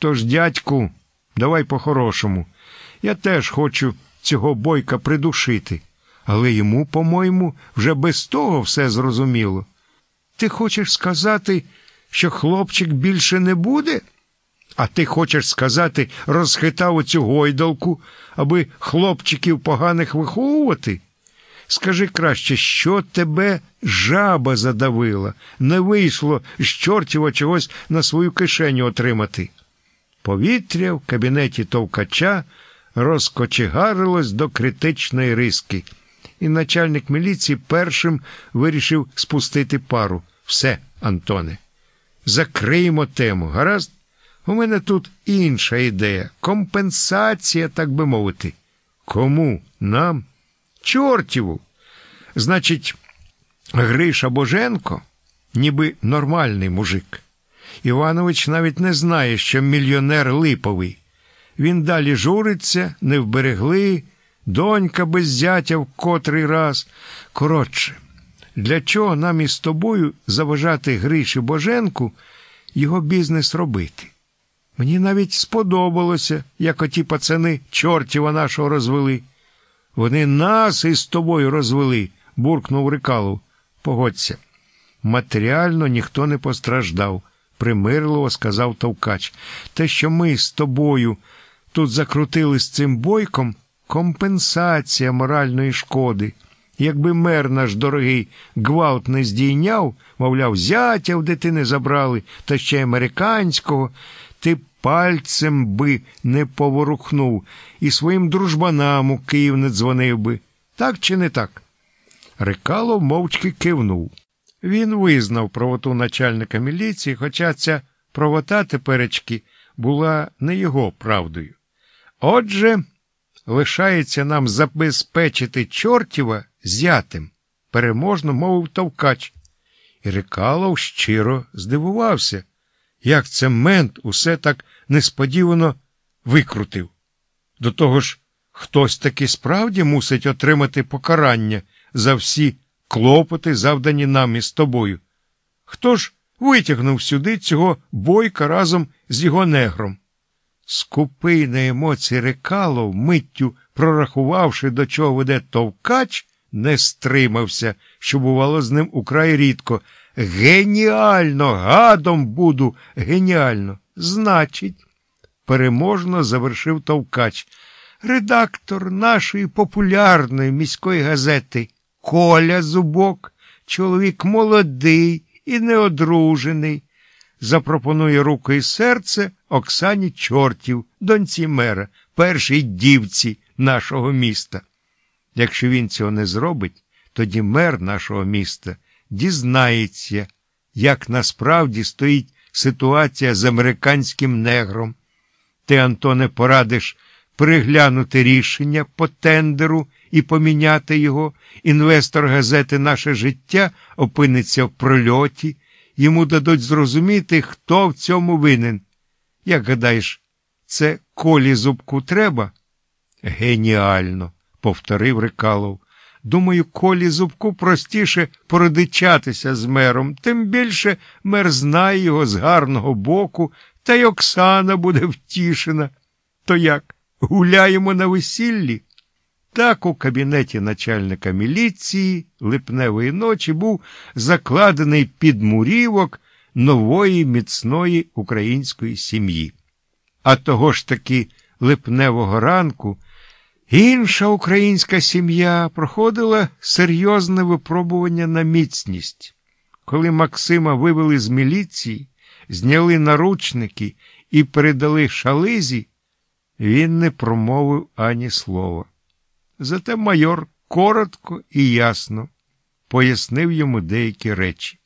Тож, дядьку, давай по-хорошому. Я теж хочу цього бойка придушити, але йому, по-моєму, вже без того все зрозуміло. Ти хочеш сказати, що хлопчик більше не буде? А ти хочеш сказати, розхитав оцю гойдалку, аби хлопчиків поганих виховувати? Скажи краще, що тебе жаба задавила, не вийшло з чортіва чогось на свою кишеню отримати. Повітря в кабінеті товкача розкочегарилось до критичної риски, і начальник міліції першим вирішив спустити пару. Все, Антоне, закриємо тему, гаразд? У мене тут інша ідея. Компенсація, так би мовити. Кому? Нам? Чортіву. Значить, Гриша Боженко, ніби нормальний мужик. Іванович навіть не знає, що мільйонер липовий. Він далі журиться, не вберегли, донька без зятя в котрий раз. Коротше, для чого нам із тобою заважати Гриші Боженку його бізнес робити? Мені навіть сподобалося, як оті пацани чортіва нашого розвели. Вони нас із тобою розвели, буркнув Рикалов. Погодься. Матеріально ніхто не постраждав, примирливо сказав Товкач. Те, що ми з тобою тут закрутили з цим бойком, компенсація моральної шкоди. Якби мер наш дорогий гвалт не здійняв, мовляв, зятя в дитини забрали, та ще американського, ти пальцем би не поворухнув і своїм дружбанам у Київ не дзвонив би. Так чи не так? Рикалов мовчки кивнув. Він визнав правоту начальника міліції, хоча ця правота теперечки була не його правдою. Отже, лишається нам забезпечити чортіва зятим, переможно мовив товкач. І Рикалов щиро здивувався, як це мент усе так несподівано викрутив. До того ж, хтось таки справді мусить отримати покарання за всі клопоти, завдані нам із тобою. Хто ж витягнув сюди цього бойка разом з його негром? Скупий на емоції Рекалов, миттю прорахувавши, до чого веде товкач, не стримався, що бувало з ним украй рідко. Геніально, гадом буду, геніально. Значить, переможно завершив товкач. Редактор нашої популярної міської газети Коля Зубок, чоловік молодий і неодружений, запропонує руку і серце Оксані Чортів, доньці мера, першій дівці нашого міста. Якщо він цього не зробить, тоді мер нашого міста дізнається, як насправді стоїть ситуація з американським негром. Ти, Антоне, порадиш приглянути рішення по тендеру і поміняти його. Інвестор газети Наше життя опиниться в прольоті, йому дадуть зрозуміти, хто в цьому винен. Як гадаєш, це колі зубку треба? Геніально, повторив Рикалов. Думаю, колі зубку простіше породичатися з мером, тим більше мер знає його з гарного боку, та й Оксана буде втішена. То як, гуляємо на весіллі? Так у кабінеті начальника міліції липневої ночі був закладений підмурівок нової міцної української сім'ї. А того ж таки липневого ранку. Інша українська сім'я проходила серйозне випробування на міцність. Коли Максима вивели з міліції, зняли наручники і передали шализі, він не промовив ані слова. Зате майор коротко і ясно пояснив йому деякі речі.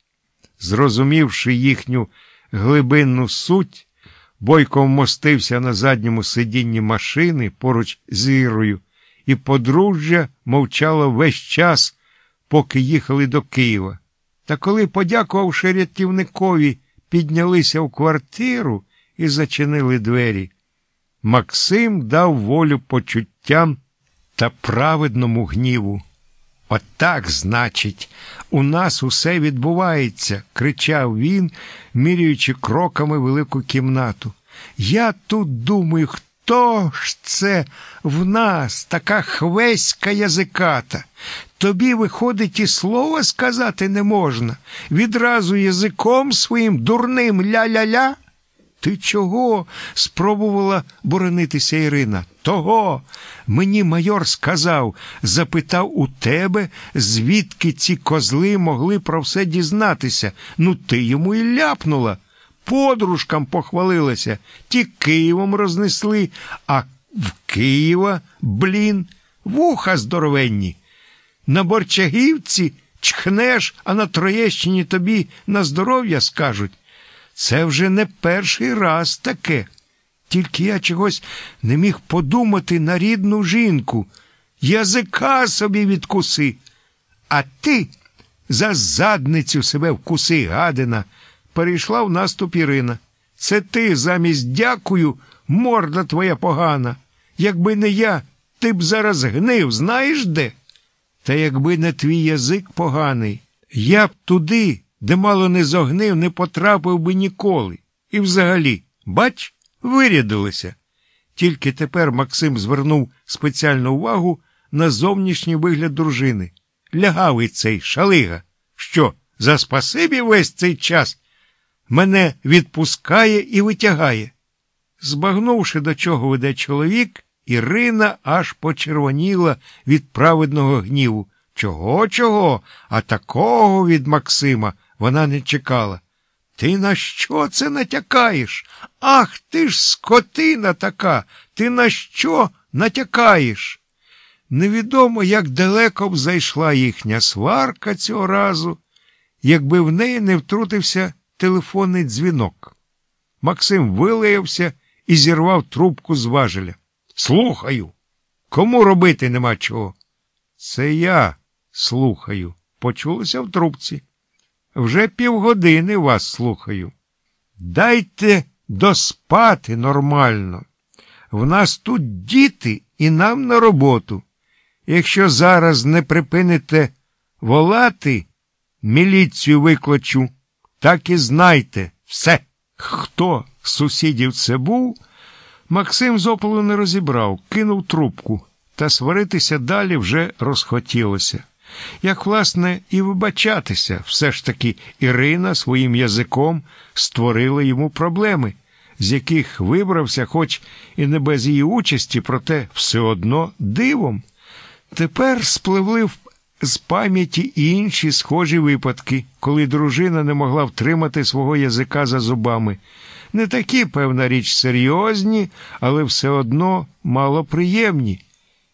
Зрозумівши їхню глибинну суть, Бойко вмостився на задньому сидінні машини поруч з Ірою, і подружжя мовчало весь час, поки їхали до Києва. Та коли, подякувавши рятівникові, піднялися в квартиру і зачинили двері, Максим дав волю почуттям та праведному гніву. Отак, значить, у нас усе відбувається, кричав він, міряючи кроками велику кімнату. Я тут думаю, хто ж це в нас така хвеська язиката? Тобі, виходить, і слова сказати не можна. Відразу язиком своїм дурним ля-ля-ля. Ти чого? спробувала боронитися Ірина. Того. Мені майор сказав, запитав у тебе, звідки ці козли могли про все дізнатися. Ну, ти йому і ляпнула. Подружкам похвалилася, ті Києвом рознесли, а в Києва, блін, вуха здоровенні. На Борчагівці чхнеш, а на Троєщині тобі на здоров'я скажуть. Це вже не перший раз таке. Тільки я чогось не міг подумати на рідну жінку. Язика собі відкуси. А ти за задницю себе вкуси, гадина, перейшла в наступ Ірина. Це ти замість дякую, морда твоя погана. Якби не я, ти б зараз гнив, знаєш де? Та якби не твій язик поганий, я б туди, де мало не зогнив, не потрапив би ніколи. І взагалі, бач, вирядилися. Тільки тепер Максим звернув спеціальну увагу на зовнішній вигляд дружини. Лягавий цей шалига. Що, за спасибі весь цей час мене відпускає і витягає. Збагнувши, до чого веде чоловік, Ірина аж почервоніла від праведного гніву. Чого, чого, а такого від Максима вона не чекала. Ти на що це натякаєш? Ах ти ж скотина така, ти на що натякаєш? Невідомо, як далеко б зайшла їхня сварка цього разу, якби в неї не втрутився телефонний дзвінок. Максим вилаявся і зірвав трубку з важеля. Слухаю. Кому робити нема чого? Це я слухаю. Почулося в трубці. Вже півгодини вас слухаю. Дайте доспати нормально. В нас тут діти і нам на роботу. Якщо зараз не припините волати, міліцію викличу, так і знайте все. Хто з сусідів це був? Максим з опалу не розібрав, кинув трубку, та сваритися далі вже розхотілося. Як, власне, і вибачатися, все ж таки Ірина своїм язиком створила йому проблеми, з яких вибрався, хоч і не без її участі, проте все одно дивом. Тепер спливли з пам'яті інші схожі випадки, коли дружина не могла втримати свого язика за зубами. Не такі, певна річ, серйозні, але все одно малоприємні.